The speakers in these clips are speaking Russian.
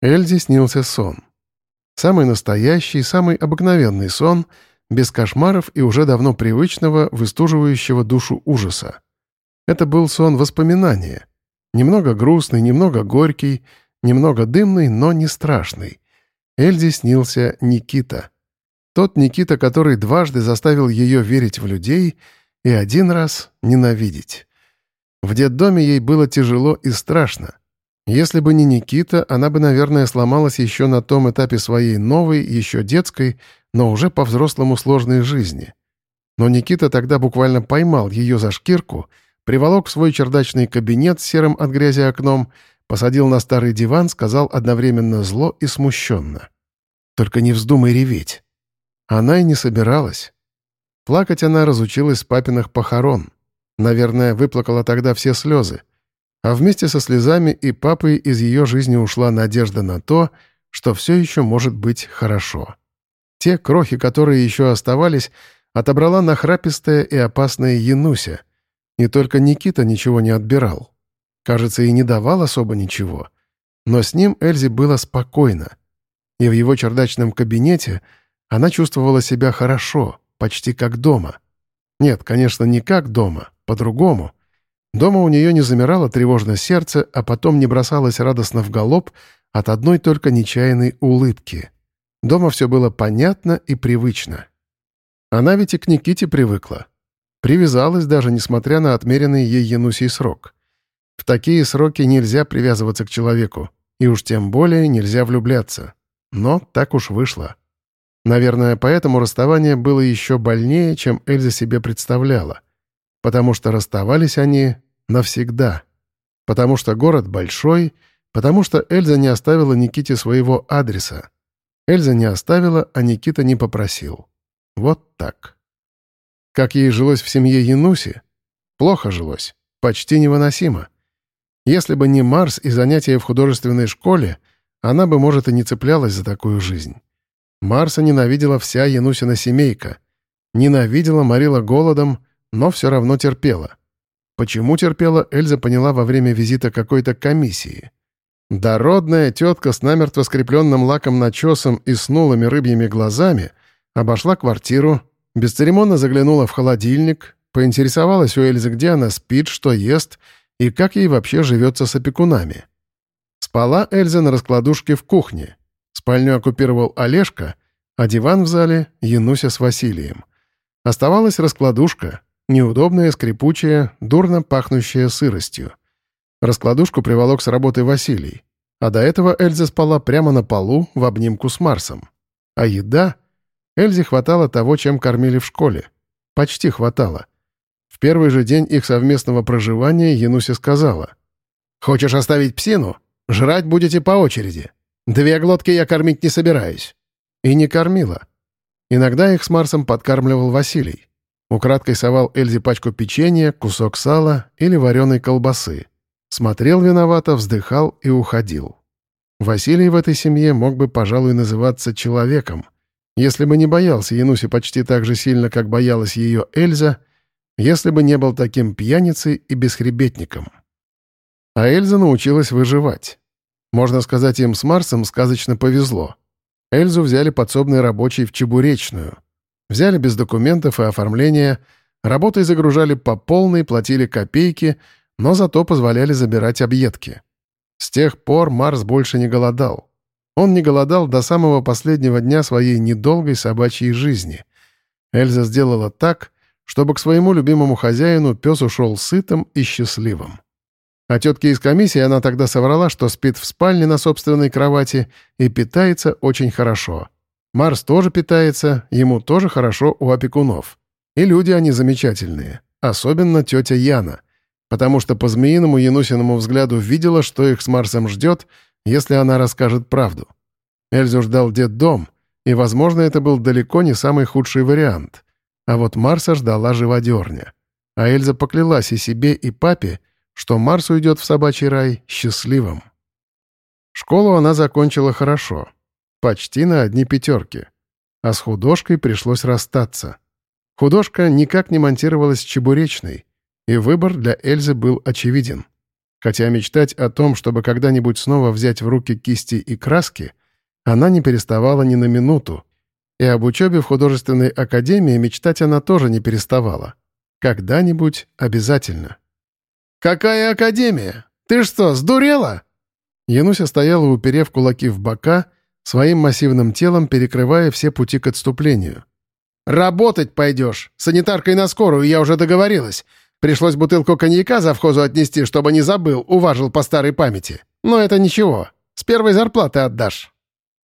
Эльзе снился сон. Самый настоящий, самый обыкновенный сон, без кошмаров и уже давно привычного, выстуживающего душу ужаса. Это был сон воспоминания. Немного грустный, немного горький, немного дымный, но не страшный. Эльзе снился Никита. Тот Никита, который дважды заставил ее верить в людей и один раз ненавидеть. В детдоме ей было тяжело и страшно. Если бы не Никита, она бы, наверное, сломалась еще на том этапе своей новой, еще детской, но уже по-взрослому сложной жизни. Но Никита тогда буквально поймал ее за шкирку, приволок в свой чердачный кабинет с серым от грязи окном, посадил на старый диван, сказал одновременно зло и смущенно. «Только не вздумай реветь». Она и не собиралась. Плакать она разучилась с папиных похорон. Наверное, выплакала тогда все слезы. А вместе со слезами и папой из ее жизни ушла надежда на то, что все еще может быть хорошо. Те крохи, которые еще оставались, отобрала нахрапистая и опасная Януся. И только Никита ничего не отбирал. Кажется, и не давал особо ничего. Но с ним Эльзе было спокойно. И в его чердачном кабинете она чувствовала себя хорошо, почти как дома. Нет, конечно, не как дома, по-другому — Дома у нее не замирало тревожно сердце, а потом не бросалось радостно в галоп от одной только нечаянной улыбки. Дома все было понятно и привычно. Она ведь и к Никите привыкла. Привязалась даже, несмотря на отмеренный ей Янусий срок. В такие сроки нельзя привязываться к человеку, и уж тем более нельзя влюбляться. Но так уж вышло. Наверное, поэтому расставание было еще больнее, чем Эльза себе представляла потому что расставались они навсегда, потому что город большой, потому что Эльза не оставила Никите своего адреса. Эльза не оставила, а Никита не попросил. Вот так. Как ей жилось в семье Януси? Плохо жилось, почти невыносимо. Если бы не Марс и занятия в художественной школе, она бы, может, и не цеплялась за такую жизнь. Марса ненавидела вся Янусина семейка. Ненавидела, морила голодом, но все равно терпела. Почему терпела, Эльза поняла во время визита какой-то комиссии. Дородная тетка с намертво скрепленным лаком начесом и снулыми рыбьими глазами обошла квартиру, бесцеремонно заглянула в холодильник, поинтересовалась у Эльзы, где она спит, что ест и как ей вообще живется с опекунами. Спала Эльза на раскладушке в кухне. Спальню оккупировал Олежка, а диван в зале — Януся с Василием. Оставалась раскладушка, Неудобная, скрипучая, дурно пахнущая сыростью. Раскладушку приволок с работы Василий. А до этого Эльза спала прямо на полу в обнимку с Марсом. А еда? Эльзе хватало того, чем кормили в школе. Почти хватало. В первый же день их совместного проживания Януся сказала. «Хочешь оставить псину? Жрать будете по очереди. Две глотки я кормить не собираюсь». И не кормила. Иногда их с Марсом подкармливал Василий. Украдкой совал Эльзе пачку печенья, кусок сала или вареной колбасы. Смотрел виновато, вздыхал и уходил. Василий в этой семье мог бы, пожалуй, называться человеком, если бы не боялся Януси почти так же сильно, как боялась ее Эльза, если бы не был таким пьяницей и бесхребетником. А Эльза научилась выживать. Можно сказать, им с Марсом сказочно повезло. Эльзу взяли подсобной рабочей в Чебуречную — Взяли без документов и оформления, работой загружали по полной, платили копейки, но зато позволяли забирать объедки. С тех пор Марс больше не голодал. Он не голодал до самого последнего дня своей недолгой собачьей жизни. Эльза сделала так, чтобы к своему любимому хозяину пес ушел сытым и счастливым. А тетке из комиссии она тогда соврала, что спит в спальне на собственной кровати и питается очень хорошо. Марс тоже питается, ему тоже хорошо у опекунов. И люди они замечательные, особенно тетя Яна, потому что по змеиному Янусиному взгляду видела, что их с Марсом ждет, если она расскажет правду. Эльзу ждал дом, и, возможно, это был далеко не самый худший вариант. А вот Марса ждала живодерня. А Эльза поклялась и себе, и папе, что Марс уйдет в собачий рай счастливым. Школу она закончила хорошо — Почти на одни пятерки. А с художкой пришлось расстаться. Художка никак не монтировалась чебуречной, и выбор для Эльзы был очевиден. хотя мечтать о том, чтобы когда-нибудь снова взять в руки кисти и краски, она не переставала ни на минуту, и об учебе в художественной академии мечтать она тоже не переставала. Когда-нибудь обязательно. «Какая академия? Ты что, сдурела?» Януся стояла, уперев кулаки в бока, своим массивным телом перекрывая все пути к отступлению. «Работать пойдешь! Санитаркой на скорую, я уже договорилась. Пришлось бутылку коньяка за вхозу отнести, чтобы не забыл, уважил по старой памяти. Но это ничего. С первой зарплаты отдашь».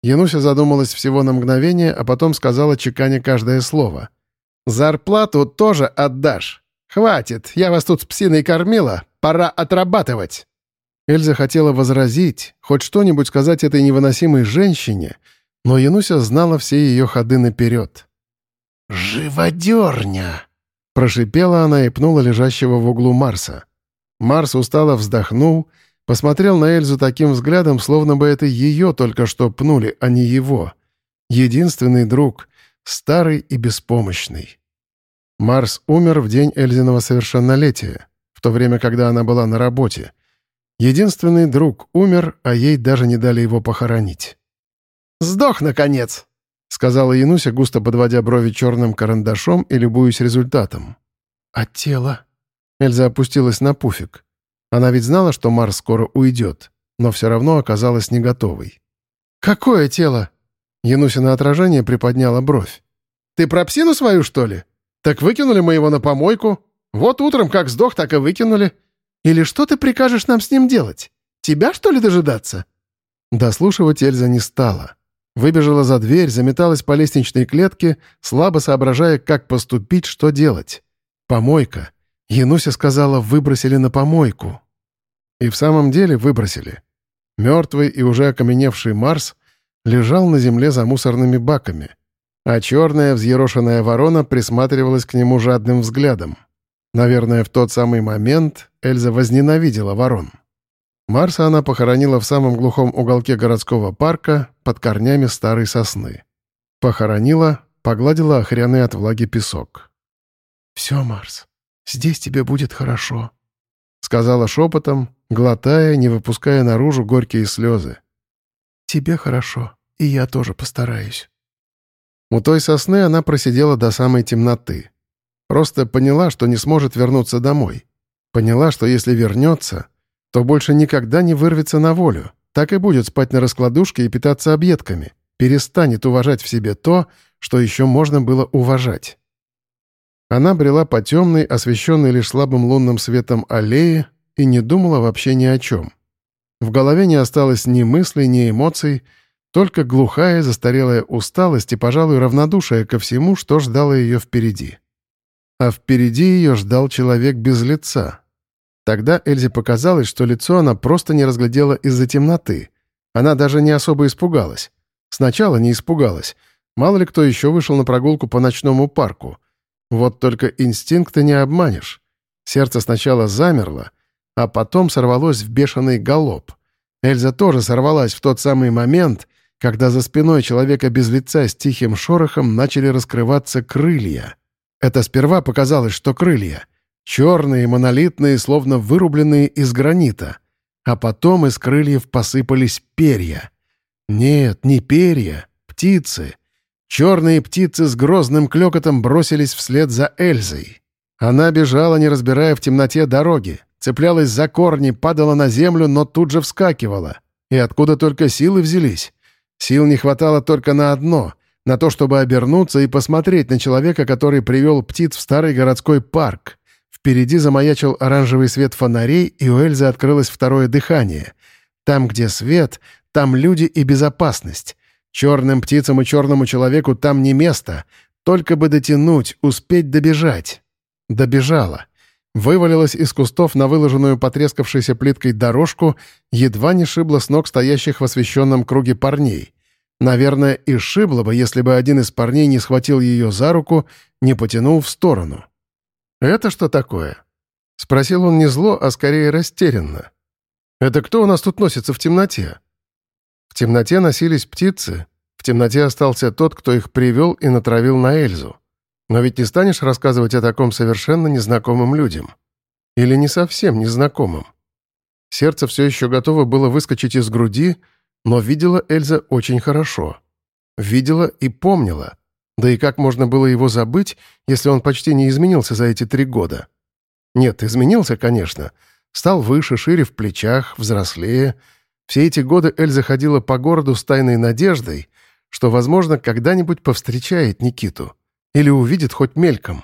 Януся задумалась всего на мгновение, а потом сказала, чеканя каждое слово. «Зарплату тоже отдашь. Хватит, я вас тут с псиной кормила, пора отрабатывать». Эльза хотела возразить, хоть что-нибудь сказать этой невыносимой женщине, но Януся знала все ее ходы наперед. «Живодерня!» — прошипела она и пнула лежащего в углу Марса. Марс устало вздохнул — Посмотрел на Эльзу таким взглядом, словно бы это ее только что пнули, а не его. Единственный друг, старый и беспомощный. Марс умер в день Эльзиного совершеннолетия, в то время, когда она была на работе. Единственный друг умер, а ей даже не дали его похоронить. «Сдох, наконец!» — сказала Януся, густо подводя брови черным карандашом и любуясь результатом. «А тело?» Эльза опустилась на пуфик. Она ведь знала, что Марс скоро уйдет, но все равно оказалась не готовой. «Какое тело?» Януся на отражение приподняла бровь. «Ты про псину свою, что ли? Так выкинули мы его на помойку. Вот утром как сдох, так и выкинули. Или что ты прикажешь нам с ним делать? Тебя, что ли, дожидаться?» Дослушивать Эльза не стала. Выбежала за дверь, заметалась по лестничной клетке, слабо соображая, как поступить, что делать. Помойка. Януся сказала, выбросили на помойку. И в самом деле выбросили. Мертвый и уже окаменевший Марс лежал на земле за мусорными баками, а черная взъерошенная ворона присматривалась к нему жадным взглядом. Наверное, в тот самый момент Эльза возненавидела ворон. Марса она похоронила в самом глухом уголке городского парка под корнями старой сосны. Похоронила, погладила охряный от влаги песок. «Все, Марс, здесь тебе будет хорошо», — сказала шепотом, глотая, не выпуская наружу горькие слезы. «Тебе хорошо, и я тоже постараюсь». У той сосны она просидела до самой темноты. Просто поняла, что не сможет вернуться домой. Поняла, что если вернется, то больше никогда не вырвется на волю. Так и будет спать на раскладушке и питаться объедками. Перестанет уважать в себе то, что еще можно было уважать. Она брела по темной, освещенной лишь слабым лунным светом аллее, и не думала вообще ни о чем. В голове не осталось ни мыслей, ни эмоций, только глухая, застарелая усталость и, пожалуй, равнодушие ко всему, что ждало ее впереди. А впереди ее ждал человек без лица. Тогда Эльзе показалось, что лицо она просто не разглядела из-за темноты. Она даже не особо испугалась. Сначала не испугалась. Мало ли кто еще вышел на прогулку по ночному парку. Вот только инстинкты не обманешь. Сердце сначала замерло, а потом сорвалось в бешеный галоп. Эльза тоже сорвалась в тот самый момент, когда за спиной человека без лица с тихим шорохом начали раскрываться крылья. Это сперва показалось, что крылья. Черные, монолитные, словно вырубленные из гранита. А потом из крыльев посыпались перья. Нет, не перья, птицы. Черные птицы с грозным клёкотом бросились вслед за Эльзой. Она бежала, не разбирая в темноте дороги, цеплялась за корни, падала на землю, но тут же вскакивала. И откуда только силы взялись? Сил не хватало только на одно — на то, чтобы обернуться и посмотреть на человека, который привел птиц в старый городской парк. Впереди замаячил оранжевый свет фонарей, и у Эльзы открылось второе дыхание. Там, где свет, там люди и безопасность. Черным птицам и черному человеку там не место. Только бы дотянуть, успеть добежать. Добежала. Вывалилась из кустов на выложенную потрескавшейся плиткой дорожку, едва не шибла с ног стоящих в освещенном круге парней. Наверное, и шибла бы, если бы один из парней не схватил ее за руку, не потянул в сторону. «Это что такое?» — спросил он не зло, а скорее растерянно. «Это кто у нас тут носится в темноте?» В темноте носились птицы, в темноте остался тот, кто их привел и натравил на Эльзу. Но ведь не станешь рассказывать о таком совершенно незнакомым людям. Или не совсем незнакомым. Сердце все еще готово было выскочить из груди, но видела Эльза очень хорошо. Видела и помнила. Да и как можно было его забыть, если он почти не изменился за эти три года? Нет, изменился, конечно. Стал выше, шире в плечах, взрослее. Все эти годы Эльза ходила по городу с тайной надеждой, что, возможно, когда-нибудь повстречает Никиту. Или увидит хоть мельком.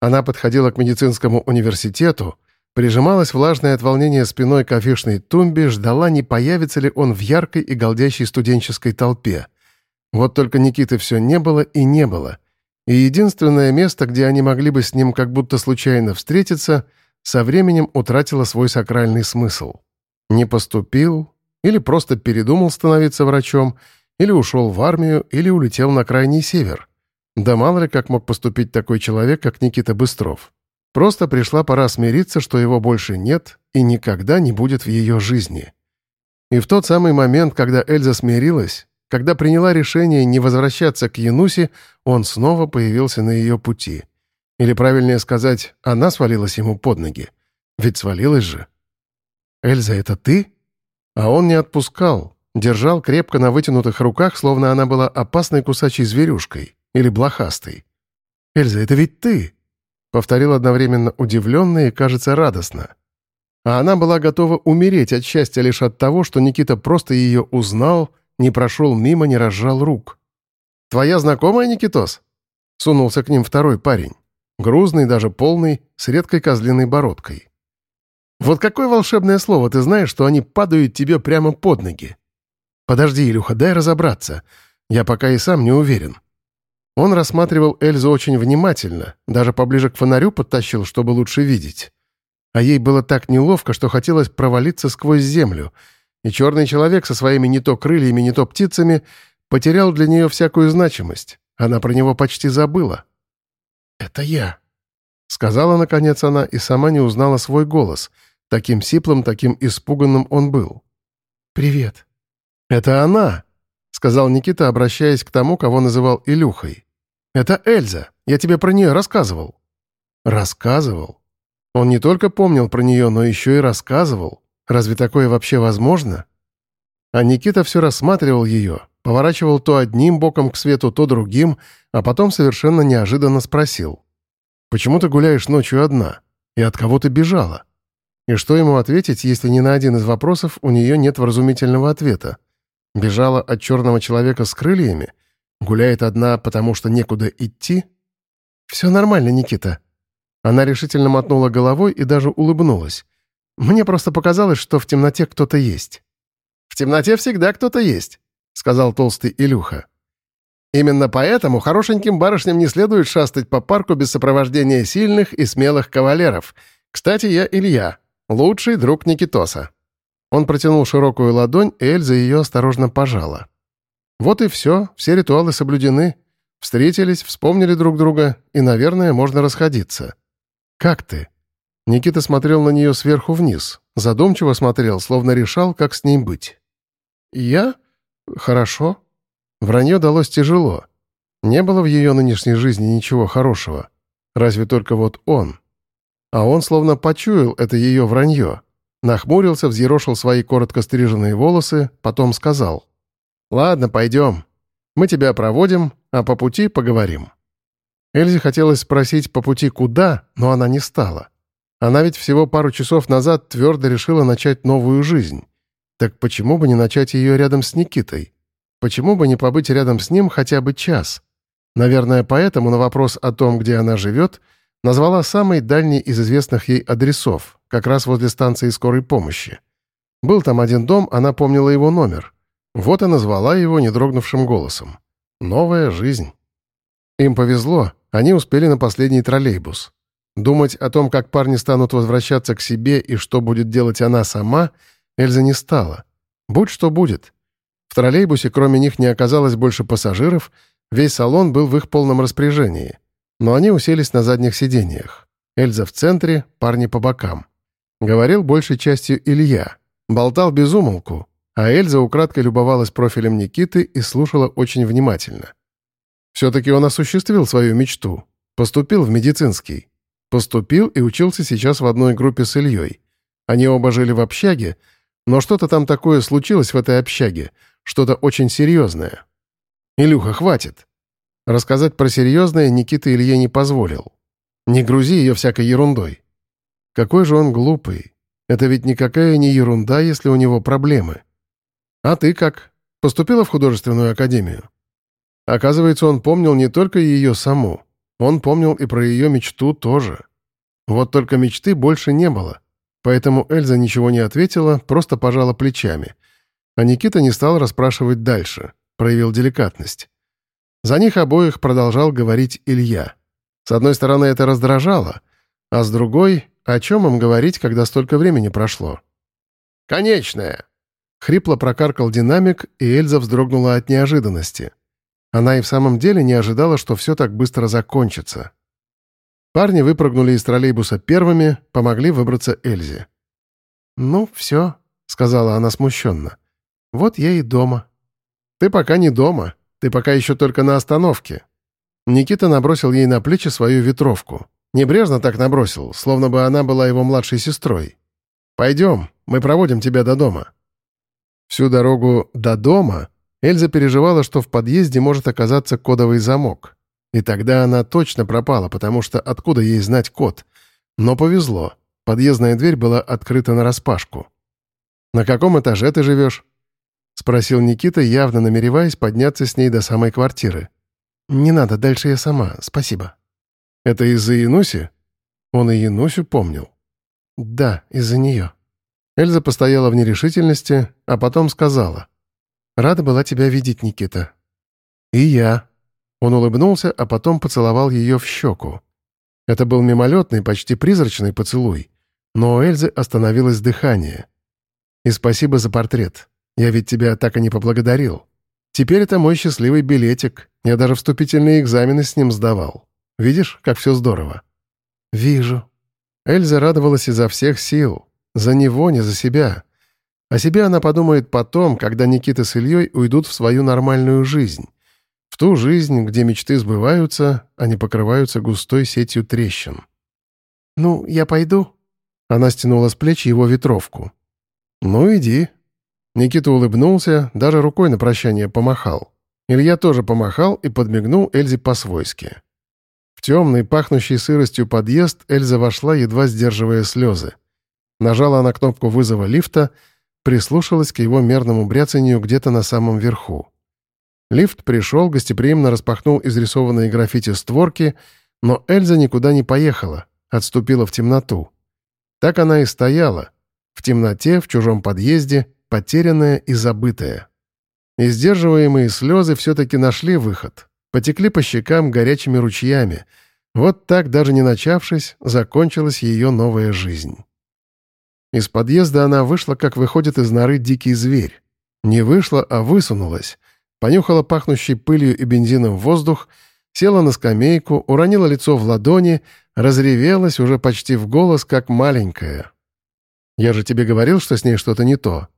Она подходила к медицинскому университету, прижималась влажной от волнения спиной к афишной тумбе, ждала, не появится ли он в яркой и голдящей студенческой толпе. Вот только Никиты все не было и не было. И единственное место, где они могли бы с ним как будто случайно встретиться, со временем утратило свой сакральный смысл. Не поступил, или просто передумал становиться врачом, или ушел в армию, или улетел на крайний север. Да мало ли как мог поступить такой человек, как Никита Быстров. Просто пришла пора смириться, что его больше нет и никогда не будет в ее жизни. И в тот самый момент, когда Эльза смирилась, когда приняла решение не возвращаться к Янусе, он снова появился на ее пути. Или, правильнее сказать, она свалилась ему под ноги. Ведь свалилась же. «Эльза, это ты?» А он не отпускал, держал крепко на вытянутых руках, словно она была опасной кусачей зверюшкой или блохастой. «Эльза, это ведь ты!» Повторил одновременно удивленно и, кажется, радостно. А она была готова умереть от счастья лишь от того, что Никита просто ее узнал — не прошел мимо, не разжал рук. «Твоя знакомая, Никитос?» Сунулся к ним второй парень. Грузный, даже полный, с редкой козлиной бородкой. «Вот какое волшебное слово ты знаешь, что они падают тебе прямо под ноги?» «Подожди, Илюха, дай разобраться. Я пока и сам не уверен». Он рассматривал Эльзу очень внимательно, даже поближе к фонарю подтащил, чтобы лучше видеть. А ей было так неловко, что хотелось провалиться сквозь землю — и черный человек со своими не то крыльями, не то птицами потерял для нее всякую значимость. Она про него почти забыла. «Это я», — сказала, наконец, она, и сама не узнала свой голос. Таким сиплым, таким испуганным он был. «Привет». «Это она», — сказал Никита, обращаясь к тому, кого называл Илюхой. «Это Эльза. Я тебе про нее рассказывал». «Рассказывал?» Он не только помнил про нее, но еще и рассказывал. Разве такое вообще возможно? А Никита все рассматривал ее, поворачивал то одним боком к свету, то другим, а потом совершенно неожиданно спросил. «Почему ты гуляешь ночью одна? И от кого ты бежала?» И что ему ответить, если ни на один из вопросов у нее нет вразумительного ответа? Бежала от черного человека с крыльями? Гуляет одна, потому что некуда идти? «Все нормально, Никита». Она решительно мотнула головой и даже улыбнулась. Мне просто показалось, что в темноте кто-то есть». «В темноте всегда кто-то есть», — сказал толстый Илюха. «Именно поэтому хорошеньким барышням не следует шастать по парку без сопровождения сильных и смелых кавалеров. Кстати, я Илья, лучший друг Никитоса». Он протянул широкую ладонь, и Эльза ее осторожно пожала. Вот и все, все ритуалы соблюдены. Встретились, вспомнили друг друга, и, наверное, можно расходиться. «Как ты?» Никита смотрел на нее сверху вниз, задумчиво смотрел, словно решал, как с ней быть. «Я? Хорошо». Вранье далось тяжело. Не было в ее нынешней жизни ничего хорошего. Разве только вот он. А он словно почуял это ее вранье. Нахмурился, взъерошил свои коротко стриженные волосы, потом сказал. «Ладно, пойдем. Мы тебя проводим, а по пути поговорим». Эльзе хотелось спросить по пути куда, но она не стала. Она ведь всего пару часов назад твердо решила начать новую жизнь. Так почему бы не начать ее рядом с Никитой? Почему бы не побыть рядом с ним хотя бы час? Наверное, поэтому на вопрос о том, где она живет, назвала самый дальний из известных ей адресов, как раз возле станции скорой помощи. Был там один дом, она помнила его номер. Вот и назвала его недрогнувшим голосом. «Новая жизнь». Им повезло, они успели на последний троллейбус. Думать о том, как парни станут возвращаться к себе и что будет делать она сама, Эльза не стала. Будь что будет. В троллейбусе кроме них не оказалось больше пассажиров, весь салон был в их полном распоряжении. Но они уселись на задних сиденьях. Эльза в центре, парни по бокам. Говорил большей частью Илья. Болтал без умолку, а Эльза украдкой любовалась профилем Никиты и слушала очень внимательно. Все-таки он осуществил свою мечту. Поступил в медицинский. Поступил и учился сейчас в одной группе с Ильей. Они оба жили в общаге, но что-то там такое случилось в этой общаге, что-то очень серьезное. «Илюха, хватит!» Рассказать про серьезное Никита Илье не позволил. Не грузи ее всякой ерундой. Какой же он глупый. Это ведь никакая не ерунда, если у него проблемы. А ты как? Поступила в художественную академию? Оказывается, он помнил не только ее саму. Он помнил и про ее мечту тоже. Вот только мечты больше не было. Поэтому Эльза ничего не ответила, просто пожала плечами. А Никита не стал расспрашивать дальше, проявил деликатность. За них обоих продолжал говорить Илья. С одной стороны, это раздражало, а с другой, о чем им говорить, когда столько времени прошло? «Конечная!» Хрипло прокаркал динамик, и Эльза вздрогнула от неожиданности. Она и в самом деле не ожидала, что все так быстро закончится. Парни выпрыгнули из троллейбуса первыми, помогли выбраться Эльзе. «Ну, все», — сказала она смущенно. «Вот я и дома». «Ты пока не дома. Ты пока еще только на остановке». Никита набросил ей на плечи свою ветровку. Небрежно так набросил, словно бы она была его младшей сестрой. «Пойдем, мы проводим тебя до дома». Всю дорогу до дома Эльза переживала, что в подъезде может оказаться кодовый замок. И тогда она точно пропала, потому что откуда ей знать код? Но повезло. Подъездная дверь была открыта нараспашку. «На каком этаже ты живешь?» — спросил Никита, явно намереваясь подняться с ней до самой квартиры. «Не надо, дальше я сама, спасибо». «Это из-за Януси?» Он и Янусю помнил. «Да, из-за нее». Эльза постояла в нерешительности, а потом сказала. «Рада была тебя видеть, Никита». «И я». Он улыбнулся, а потом поцеловал ее в щеку. Это был мимолетный, почти призрачный поцелуй, но у Эльзы остановилось дыхание. «И спасибо за портрет. Я ведь тебя так и не поблагодарил. Теперь это мой счастливый билетик. Я даже вступительные экзамены с ним сдавал. Видишь, как все здорово?» «Вижу». Эльза радовалась изо всех сил. За него, не за себя. О себе она подумает потом, когда Никита с Ильей уйдут в свою нормальную жизнь. В ту жизнь, где мечты сбываются, а не покрываются густой сетью трещин. «Ну, я пойду?» Она стянула с плеч его ветровку. «Ну, иди». Никита улыбнулся, даже рукой на прощание помахал. Илья тоже помахал и подмигнул Эльзе по-свойски. В темный, пахнущий сыростью подъезд Эльза вошла, едва сдерживая слезы. Нажала на кнопку вызова лифта, прислушалась к его мерному бряцанию где-то на самом верху. Лифт пришел, гостеприимно распахнул изрисованные граффити створки, но Эльза никуда не поехала, отступила в темноту. Так она и стояла, в темноте, в чужом подъезде, потерянная и забытая. И сдерживаемые слезы все-таки нашли выход, потекли по щекам горячими ручьями. Вот так, даже не начавшись, закончилась ее новая жизнь. Из подъезда она вышла, как выходит из норы дикий зверь. Не вышла, а высунулась. Понюхала пахнущий пылью и бензином воздух, села на скамейку, уронила лицо в ладони, разревелась уже почти в голос, как маленькая. «Я же тебе говорил, что с ней что-то не то».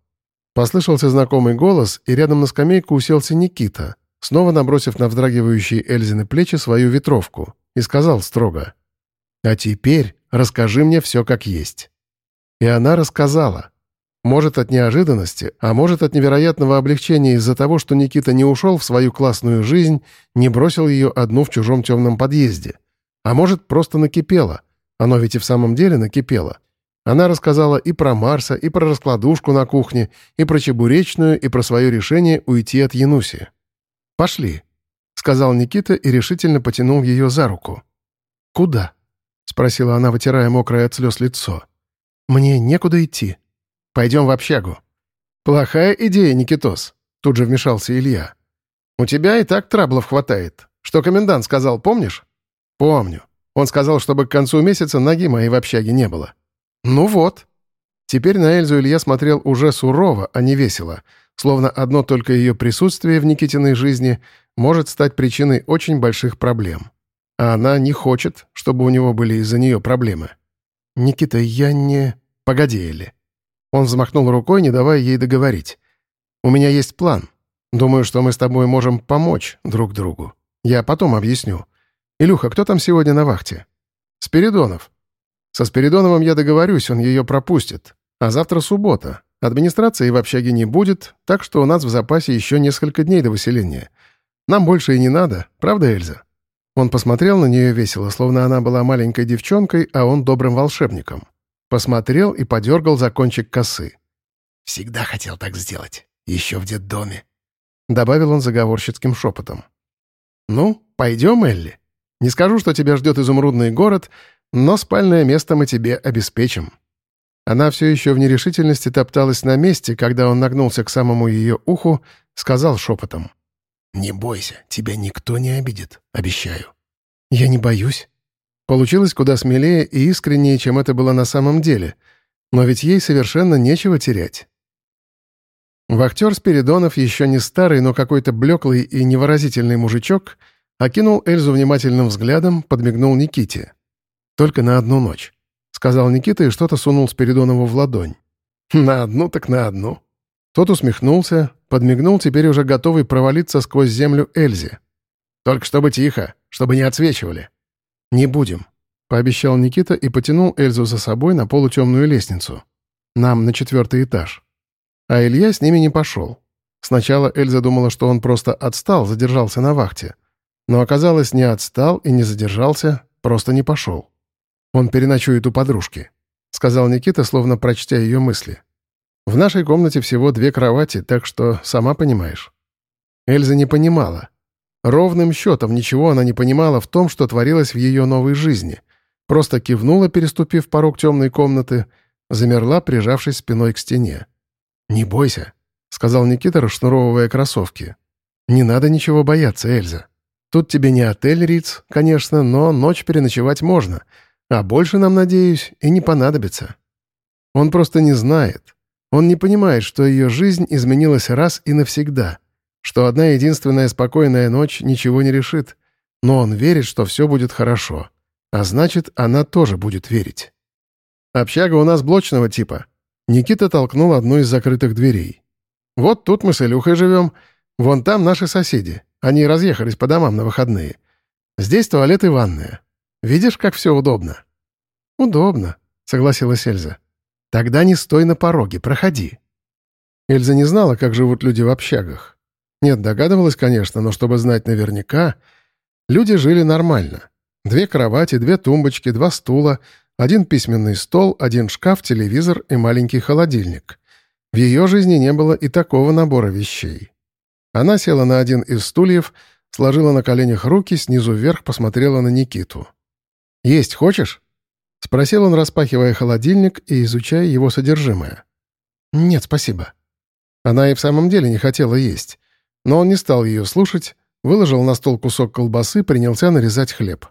Послышался знакомый голос, и рядом на скамейку уселся Никита, снова набросив на вздрагивающие Эльзины плечи свою ветровку, и сказал строго. «А теперь расскажи мне все как есть». И она рассказала. Может, от неожиданности, а может, от невероятного облегчения из-за того, что Никита не ушел в свою классную жизнь, не бросил ее одну в чужом темном подъезде. А может, просто накипело. Оно ведь и в самом деле накипело. Она рассказала и про Марса, и про раскладушку на кухне, и про чебуречную, и про свое решение уйти от Януси. «Пошли», — сказал Никита и решительно потянул ее за руку. «Куда?» — спросила она, вытирая мокрое от слез лицо. «Мне некуда идти. Пойдем в общагу». «Плохая идея, Никитос», — тут же вмешался Илья. «У тебя и так траблов хватает. Что комендант сказал, помнишь?» «Помню. Он сказал, чтобы к концу месяца ноги моей в общаге не было». «Ну вот». Теперь на Эльзу Илья смотрел уже сурово, а не весело, словно одно только ее присутствие в Никитиной жизни может стать причиной очень больших проблем. А она не хочет, чтобы у него были из-за нее проблемы. «Никита, я не...» «Погоди, Элли». Он взмахнул рукой, не давая ей договорить. «У меня есть план. Думаю, что мы с тобой можем помочь друг другу. Я потом объясню. Илюха, кто там сегодня на вахте?» «Спиридонов». «Со Спиридоновым я договорюсь, он ее пропустит. А завтра суббота. Администрации в общаге не будет, так что у нас в запасе еще несколько дней до выселения. Нам больше и не надо, правда, Эльза?» Он посмотрел на нее весело, словно она была маленькой девчонкой, а он добрым волшебником. Посмотрел и подергал за кончик косы. «Всегда хотел так сделать. Еще в детдоме», — добавил он заговорщицким шепотом. «Ну, пойдем, Элли. Не скажу, что тебя ждет изумрудный город, но спальное место мы тебе обеспечим». Она все еще в нерешительности топталась на месте, когда он нагнулся к самому ее уху, сказал шепотом. «Не бойся, тебя никто не обидит, обещаю». «Я не боюсь». Получилось куда смелее и искреннее, чем это было на самом деле. Но ведь ей совершенно нечего терять. Вахтер Спиридонов, еще не старый, но какой-то блеклый и невыразительный мужичок, окинул Эльзу внимательным взглядом, подмигнул Никите. «Только на одну ночь», — сказал Никита и что-то сунул Спиридонову в ладонь. «На одну так на одну». Тот усмехнулся, подмигнул теперь уже готовый провалиться сквозь землю Эльзе. «Только чтобы тихо, чтобы не отсвечивали». «Не будем», — пообещал Никита и потянул Эльзу за собой на полутемную лестницу. «Нам на четвертый этаж». А Илья с ними не пошел. Сначала Эльза думала, что он просто отстал, задержался на вахте. Но оказалось, не отстал и не задержался, просто не пошел. «Он переночует у подружки», — сказал Никита, словно прочтя ее мысли. В нашей комнате всего две кровати, так что сама понимаешь». Эльза не понимала. Ровным счетом ничего она не понимала в том, что творилось в ее новой жизни. Просто кивнула, переступив порог темной комнаты, замерла, прижавшись спиной к стене. «Не бойся», — сказал Никита, расшнуровывая кроссовки. «Не надо ничего бояться, Эльза. Тут тебе не отель Риц, конечно, но ночь переночевать можно, а больше нам, надеюсь, и не понадобится». Он просто не знает, он не понимает, что ее жизнь изменилась раз и навсегда, что одна единственная спокойная ночь ничего не решит, но он верит, что все будет хорошо, а значит, она тоже будет верить. «Общага у нас блочного типа». Никита толкнул одну из закрытых дверей. «Вот тут мы с Илюхой живем. Вон там наши соседи. Они разъехались по домам на выходные. Здесь туалет и ванная. Видишь, как все удобно?» «Удобно», — согласилась Эльза. «Тогда не стой на пороге, проходи». Эльза не знала, как живут люди в общагах. Нет, догадывалась, конечно, но чтобы знать наверняка, люди жили нормально. Две кровати, две тумбочки, два стула, один письменный стол, один шкаф, телевизор и маленький холодильник. В ее жизни не было и такого набора вещей. Она села на один из стульев, сложила на коленях руки, снизу вверх посмотрела на Никиту. «Есть хочешь?» — спросил он, распахивая холодильник и изучая его содержимое. «Нет, спасибо». Она и в самом деле не хотела есть, но он не стал ее слушать, выложил на стол кусок колбасы, принялся нарезать хлеб.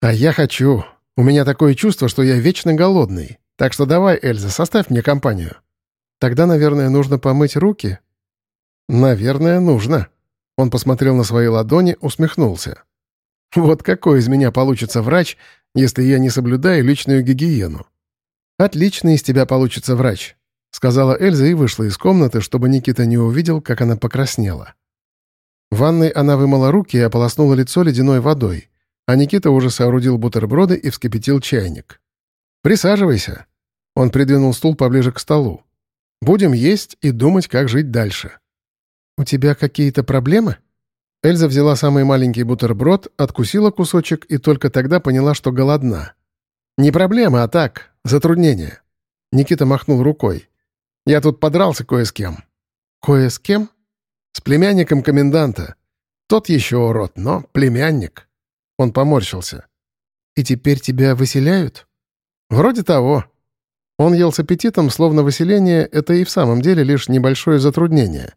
«А я хочу. У меня такое чувство, что я вечно голодный. Так что давай, Эльза, составь мне компанию». «Тогда, наверное, нужно помыть руки?» «Наверное, нужно». Он посмотрел на свои ладони, усмехнулся. «Вот какой из меня получится врач, если я не соблюдаю личную гигиену. «Отлично из тебя получится врач», — сказала Эльза и вышла из комнаты, чтобы Никита не увидел, как она покраснела. В ванной она вымыла руки и ополоснула лицо ледяной водой, а Никита уже соорудил бутерброды и вскипятил чайник. «Присаживайся». Он придвинул стул поближе к столу. «Будем есть и думать, как жить дальше». «У тебя какие-то проблемы?» Эльза взяла самый маленький бутерброд, откусила кусочек и только тогда поняла, что голодна. «Не проблема, а так, затруднение». Никита махнул рукой. «Я тут подрался кое с кем». «Кое с кем?» «С племянником коменданта. Тот еще урод, но племянник». Он поморщился. «И теперь тебя выселяют?» «Вроде того». Он ел с аппетитом, словно выселение — это и в самом деле лишь небольшое затруднение.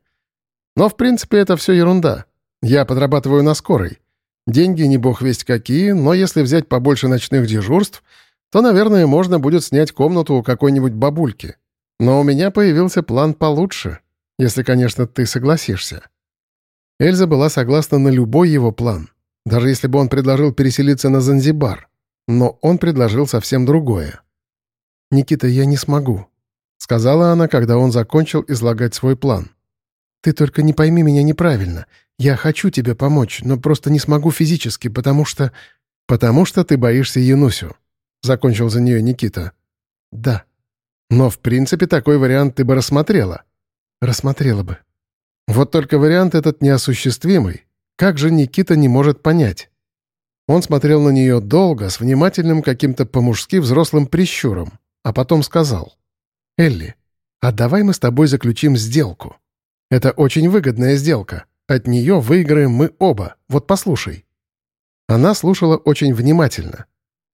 Но, в принципе, это все ерунда. Я подрабатываю на скорой. Деньги не бог весть какие, но если взять побольше ночных дежурств, то, наверное, можно будет снять комнату у какой-нибудь бабульки. Но у меня появился план получше, если, конечно, ты согласишься». Эльза была согласна на любой его план, даже если бы он предложил переселиться на Занзибар. Но он предложил совсем другое. «Никита, я не смогу», — сказала она, когда он закончил излагать свой план. «Ты только не пойми меня неправильно. Я хочу тебе помочь, но просто не смогу физически, потому что...» «Потому что ты боишься Янусю», — закончил за нее Никита. «Да». Но, в принципе, такой вариант ты бы рассмотрела. Рассмотрела бы. Вот только вариант этот неосуществимый. Как же Никита не может понять? Он смотрел на нее долго, с внимательным каким-то по-мужски взрослым прищуром, а потом сказал. «Элли, а давай мы с тобой заключим сделку. Это очень выгодная сделка. От нее выиграем мы оба. Вот послушай». Она слушала очень внимательно.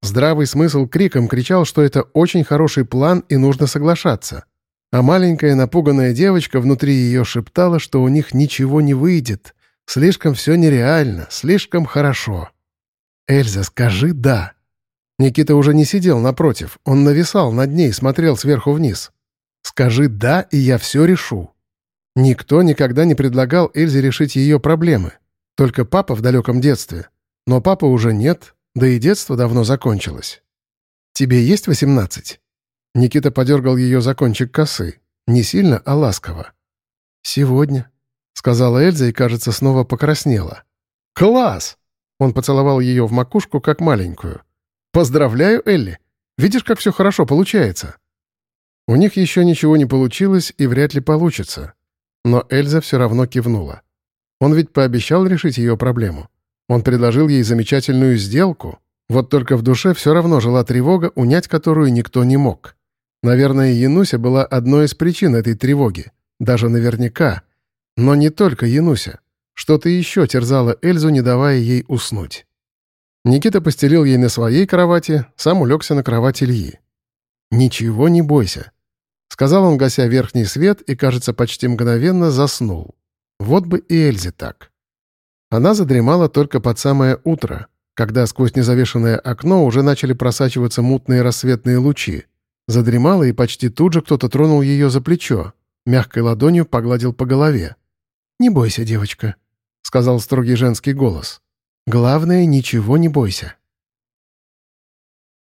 Здравый смысл криком кричал, что это очень хороший план и нужно соглашаться. А маленькая напуганная девочка внутри ее шептала, что у них ничего не выйдет. Слишком все нереально, слишком хорошо. «Эльза, скажи «да». Никита уже не сидел напротив, он нависал над ней, смотрел сверху вниз. «Скажи «да», и я все решу». Никто никогда не предлагал Эльзе решить ее проблемы. Только папа в далеком детстве. Но папы уже нет, да и детство давно закончилось. «Тебе есть восемнадцать?» Никита подергал ее за кончик косы. Не сильно, а ласково. «Сегодня», — сказала Эльза и, кажется, снова покраснела. «Класс!» Он поцеловал ее в макушку, как маленькую. «Поздравляю, Элли! Видишь, как все хорошо получается?» У них еще ничего не получилось и вряд ли получится. Но Эльза все равно кивнула. Он ведь пообещал решить ее проблему. Он предложил ей замечательную сделку, вот только в душе все равно жила тревога, унять которую никто не мог. Наверное, Януся была одной из причин этой тревоги, даже наверняка. Но не только Януся. Что-то еще терзало Эльзу, не давая ей уснуть. Никита постелил ей на своей кровати, сам улегся на кровать Ильи. «Ничего не бойся», — сказал он, гася верхний свет, и, кажется, почти мгновенно заснул. Вот бы и Эльзе так. Она задремала только под самое утро, когда сквозь незавешенное окно уже начали просачиваться мутные рассветные лучи. Задремала, и почти тут же кто-то тронул ее за плечо, мягкой ладонью погладил по голове. «Не бойся, девочка», — сказал строгий женский голос. «Главное, ничего не бойся».